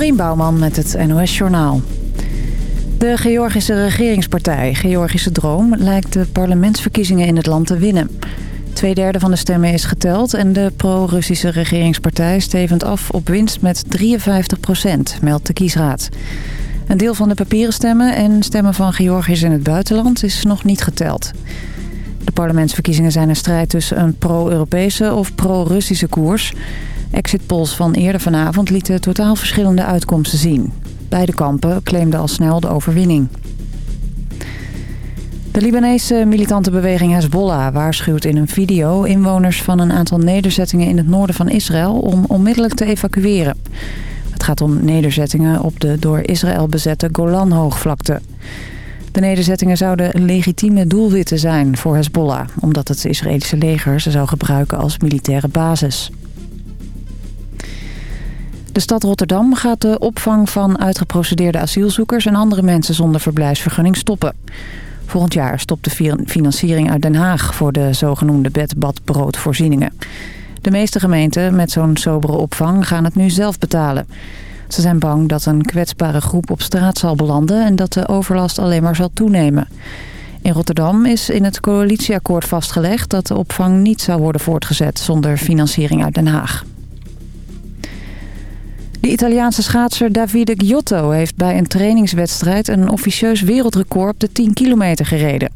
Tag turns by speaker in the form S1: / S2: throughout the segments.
S1: Dorien Bouwman met het NOS Journaal. De Georgische regeringspartij, Georgische Droom, lijkt de parlementsverkiezingen in het land te winnen. Tweederde van de stemmen is geteld en de pro-Russische regeringspartij stevend af op winst met 53 procent, meldt de kiesraad. Een deel van de papieren stemmen en stemmen van Georgiërs in het buitenland is nog niet geteld. De parlementsverkiezingen zijn een strijd tussen een pro-Europese of pro-Russische koers. Exit polls van eerder vanavond lieten totaal verschillende uitkomsten zien. Beide kampen claimden al snel de overwinning. De Libanese militante beweging Hezbollah waarschuwt in een video inwoners van een aantal nederzettingen in het noorden van Israël om onmiddellijk te evacueren. Het gaat om nederzettingen op de door Israël bezette Golanhoogvlakte. De nederzettingen zouden legitieme doelwitten zijn voor Hezbollah... omdat het Israëlische leger ze zou gebruiken als militaire basis. De stad Rotterdam gaat de opvang van uitgeprocedeerde asielzoekers... en andere mensen zonder verblijfsvergunning stoppen. Volgend jaar stopt de financiering uit Den Haag... voor de zogenoemde bed-bad-broodvoorzieningen. De meeste gemeenten met zo'n sobere opvang gaan het nu zelf betalen... Ze zijn bang dat een kwetsbare groep op straat zal belanden... en dat de overlast alleen maar zal toenemen. In Rotterdam is in het coalitieakkoord vastgelegd... dat de opvang niet zou worden voortgezet zonder financiering uit Den Haag. De Italiaanse schaatser Davide Giotto heeft bij een trainingswedstrijd... een officieus wereldrecord op de 10 kilometer gereden.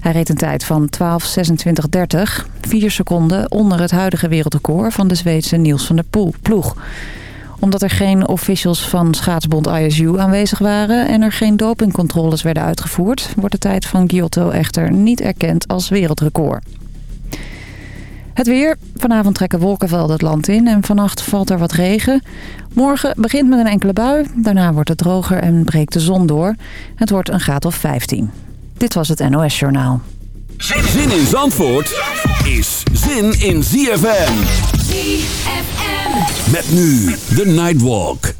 S1: Hij reed een tijd van 12.26.30, 4 seconden onder het huidige wereldrecord... van de Zweedse Niels van der Ploeg omdat er geen officials van schaatsbond ISU aanwezig waren... en er geen dopingcontroles werden uitgevoerd... wordt de tijd van Giotto echter niet erkend als wereldrecord. Het weer. Vanavond trekken wolkenvelden het land in en vannacht valt er wat regen. Morgen begint met een enkele bui. Daarna wordt het droger en breekt de zon door. Het wordt een graad of 15. Dit was het NOS Journaal.
S2: Zin in Zandvoort is zin in ZFM.
S3: ZFM.
S2: Met nu The Nightwalk.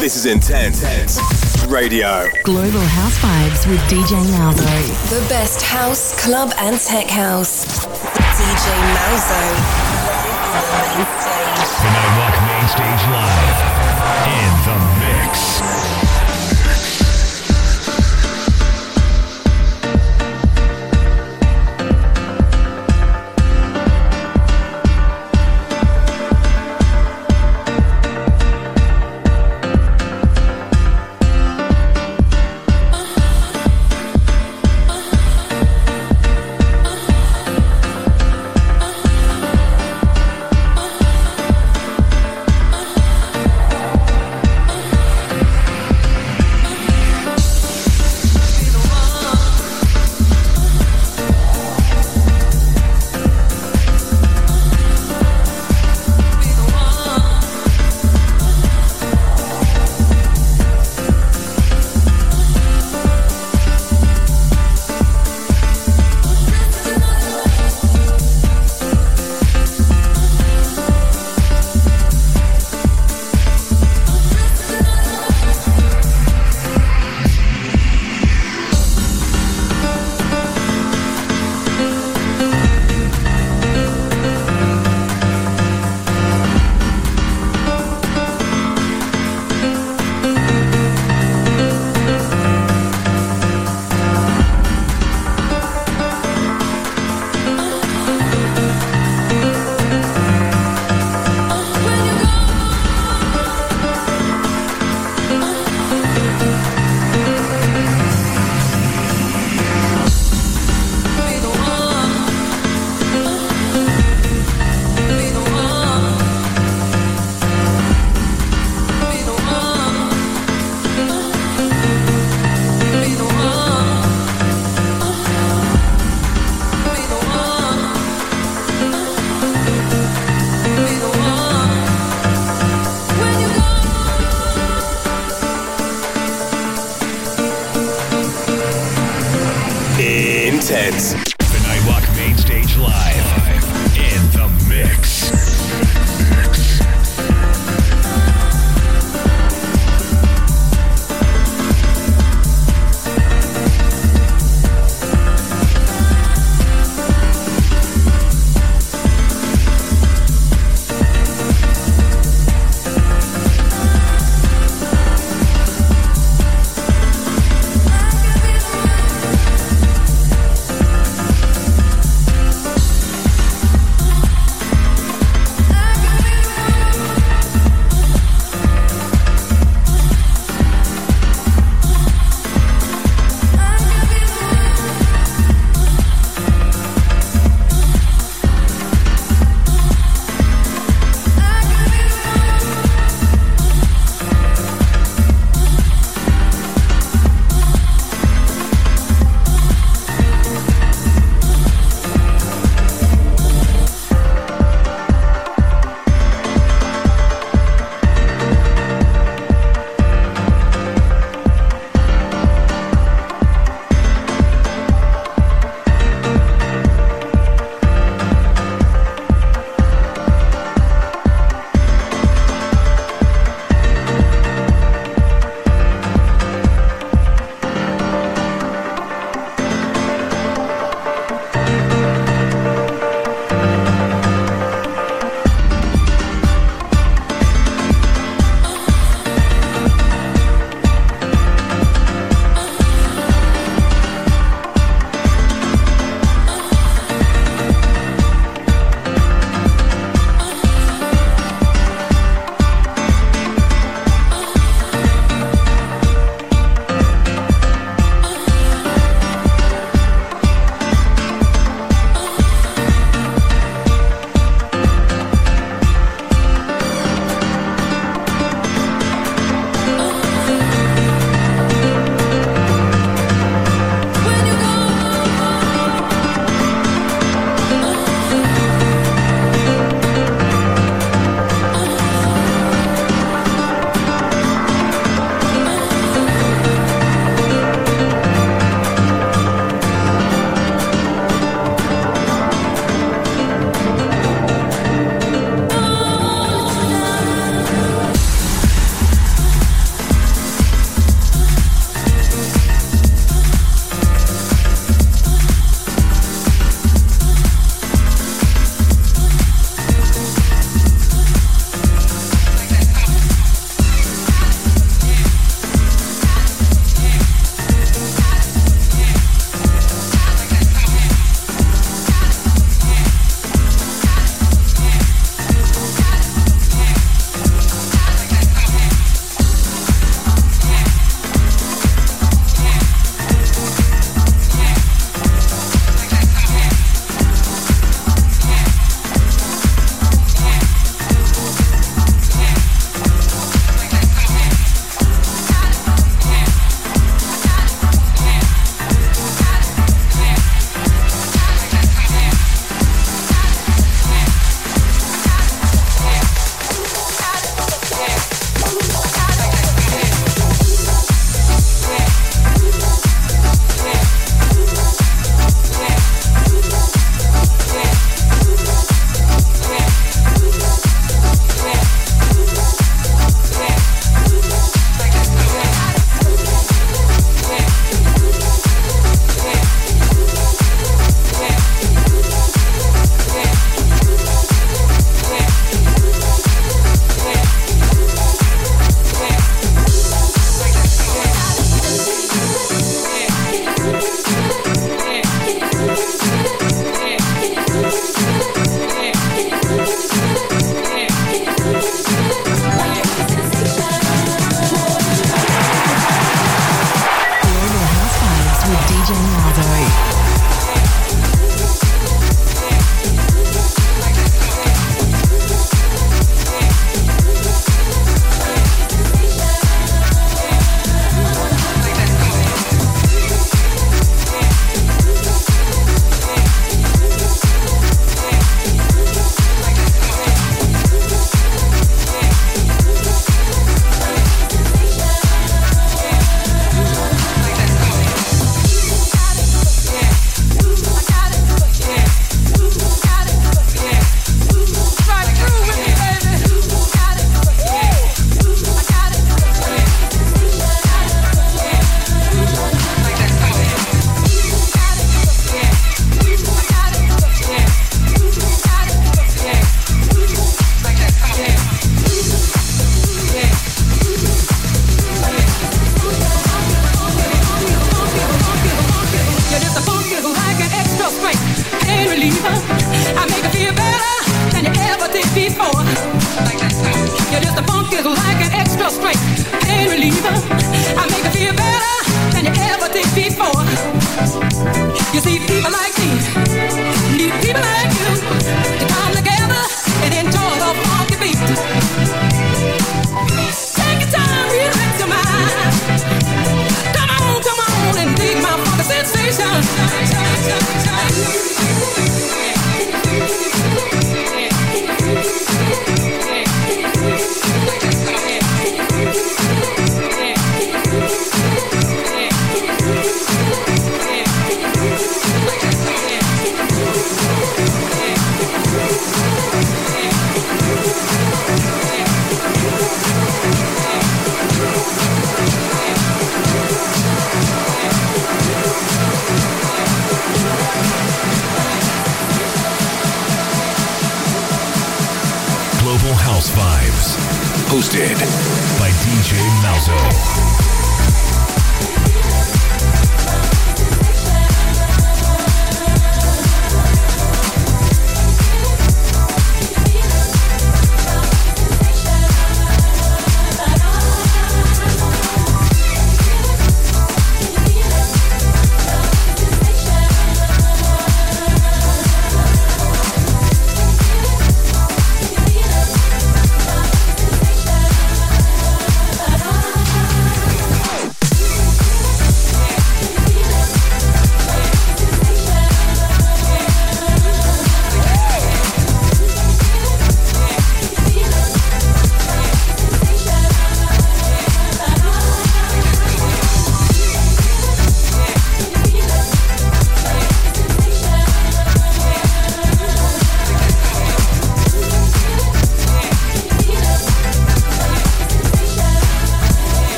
S4: This is Intense Radio.
S5: Global House Vibes with DJ Malzo.
S3: The best house, club, and tech house. DJ Malzo.
S6: The Nightwalk Main Stage Live.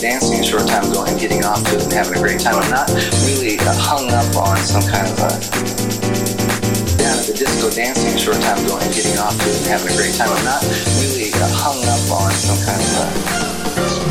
S7: Dancing a short time ago and getting off to it and having a great time. I'm not really uh, hung up on some kind of a down at the disco dancing a short time ago and getting off to it and having a great time. I'm not really uh, hung up on some kind of a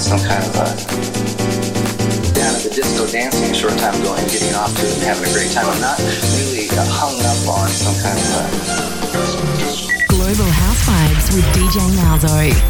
S7: some kind of a down at the disco dancing a short time ago and getting off to it and having a great time. I'm not really uh, hung up on some kind of a Global House Vibes with DJ Malzo.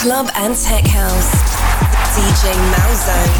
S3: Club and tech house. DJ Malzo.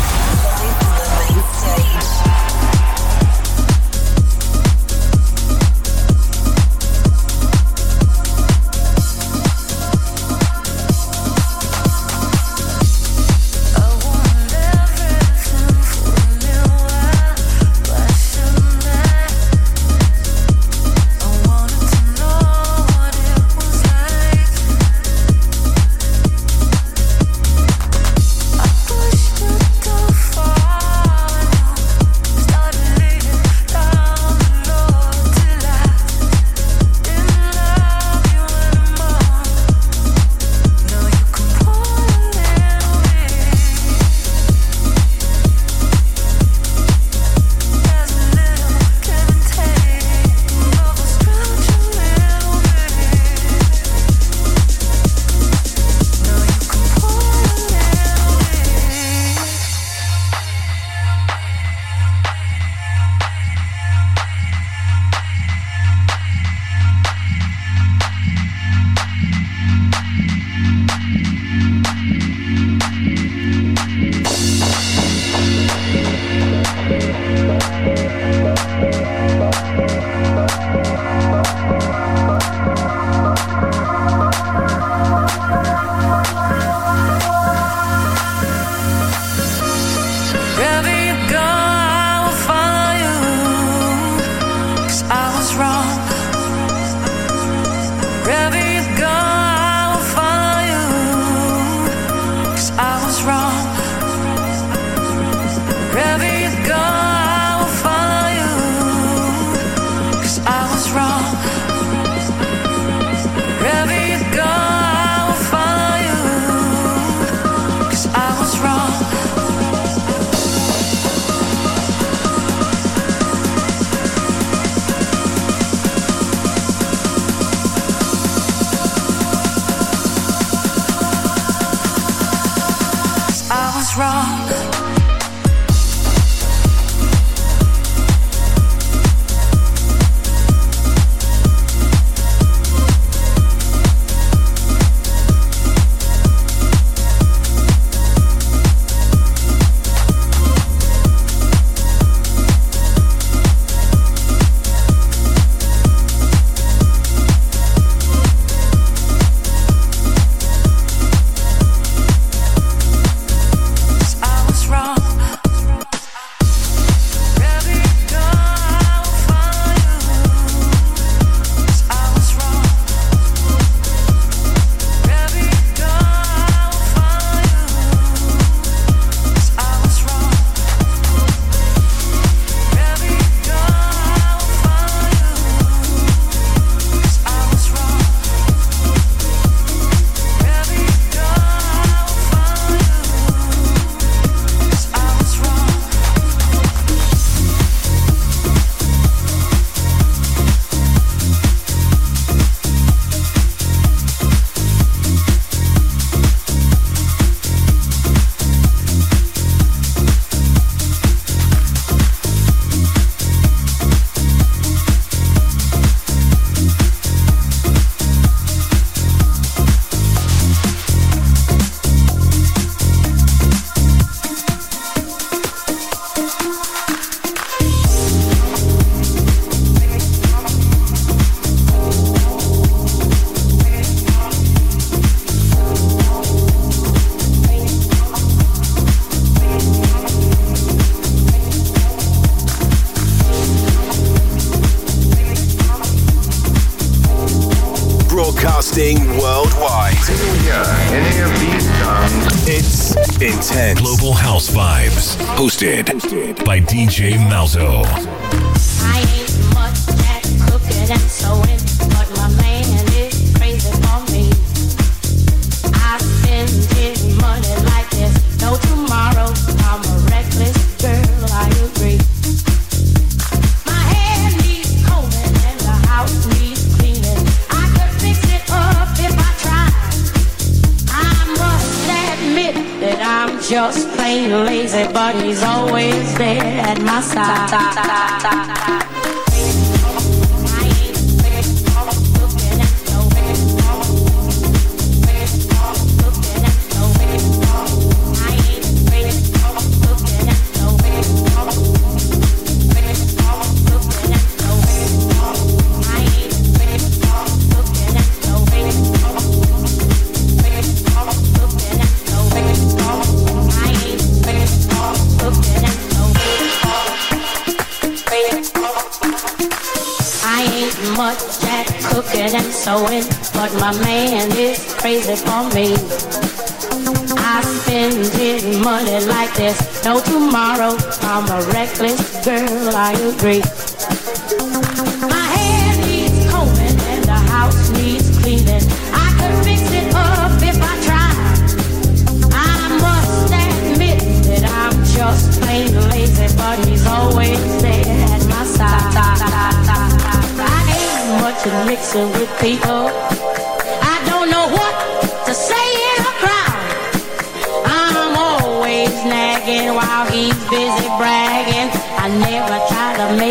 S8: three.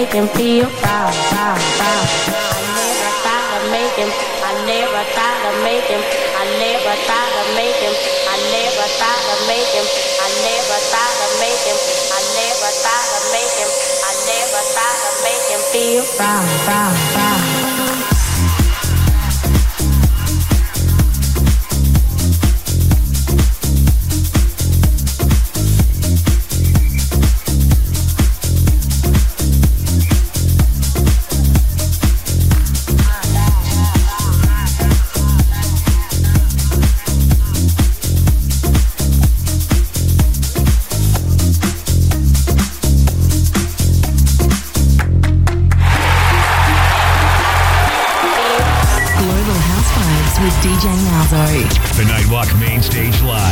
S8: make him feel proud, proud, proud. I never thought of making. I never thought of making. I never thought of making. I never thought of making. I never thought of making. I never thought of making. I never thought of making feel proud, proud, proud.
S6: Main Stage Live.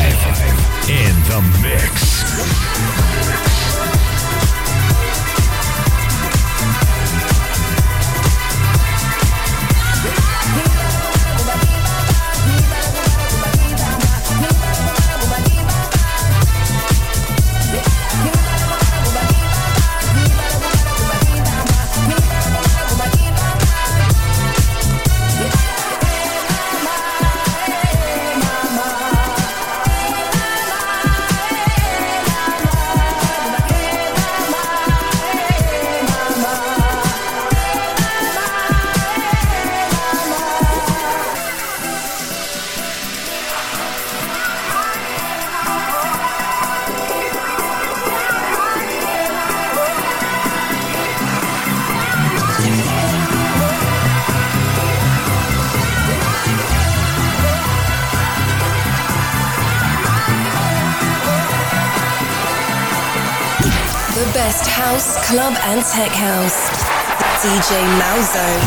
S3: Tech House, DJ Malzo.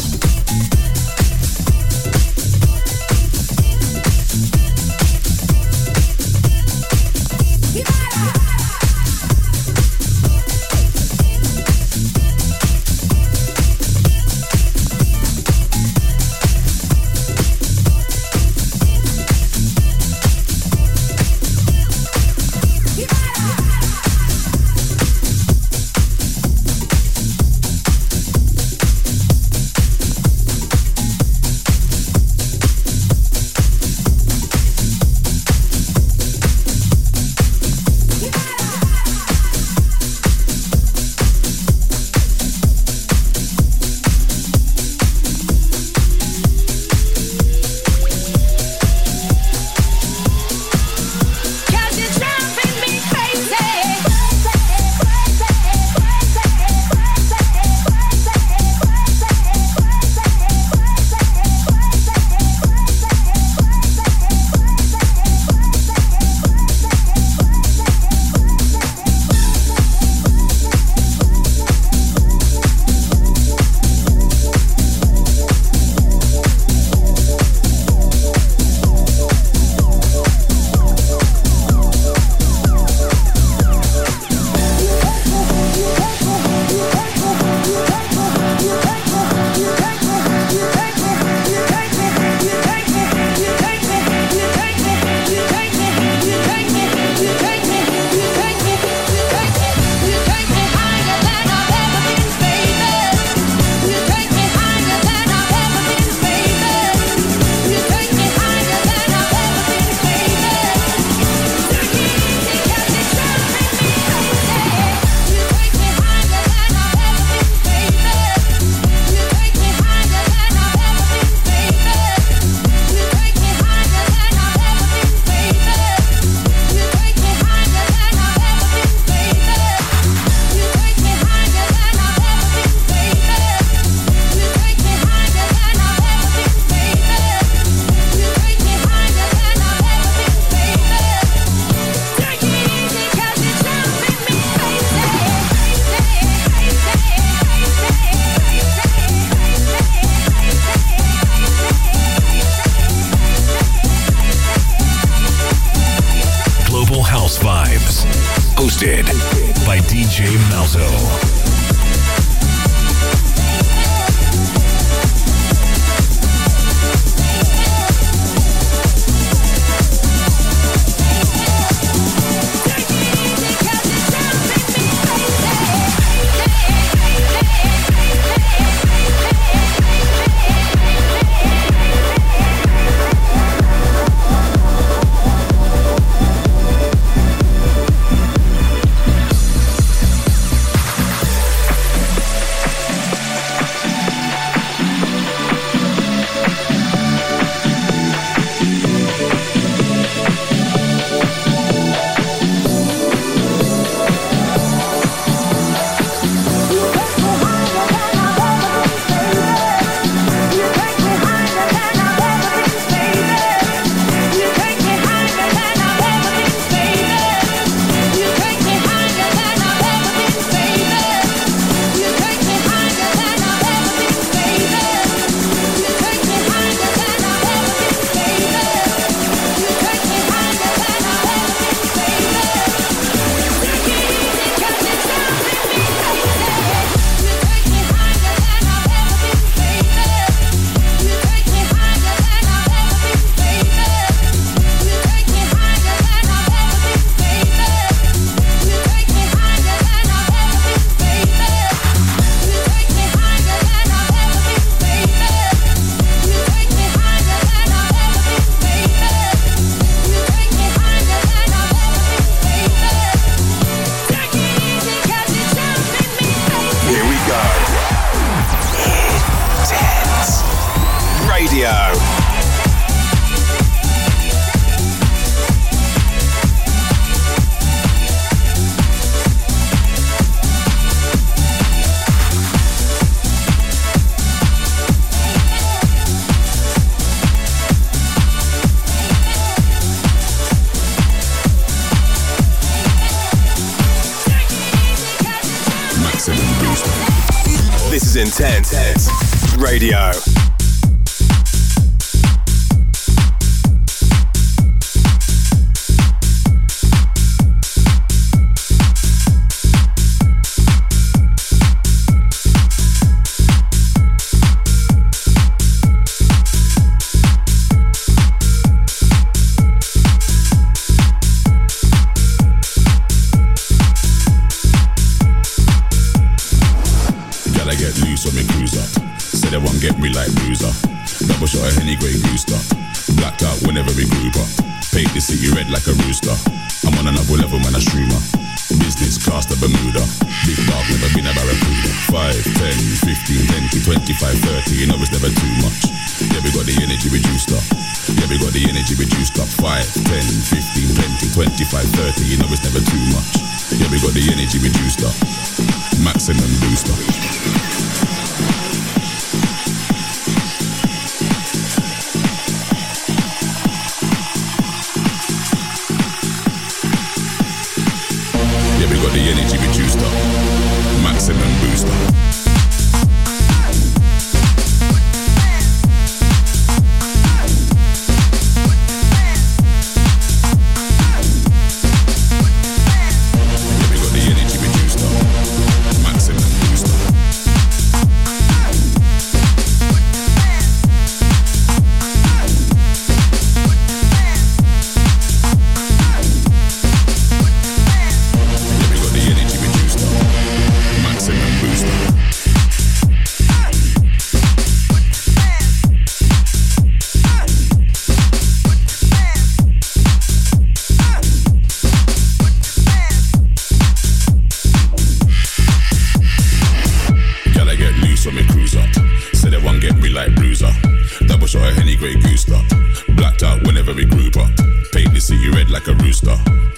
S9: every grouper.
S10: Paint the city red like a rooster.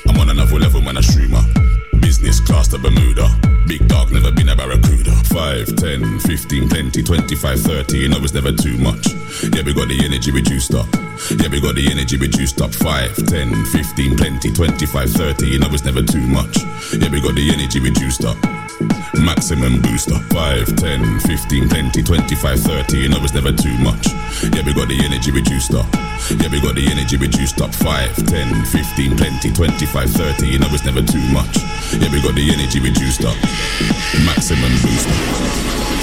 S10: I'm on another level, man, a streamer. Business class to Bermuda. Big dog, never been
S11: a barracuda. 5, 10, 15, plenty, 25, 30. You know it's never too much. Yeah, we got the energy reduced up. Yeah, we got the energy reduced up. 5, 10, 15, plenty, 25, 30. You know it's never too much. Yeah, we got the energy reduced up. Maximum booster.
S12: 5, 10, 15, 20, 25, 30. You know it's never too much. Yeah, we
S13: got the energy reduced up. Yeah, we got the energy reduced up. 5, 10, 15, 20, 25, 30. You know it's never too much. Yeah, we got the
S2: energy reduced up. Maximum booster.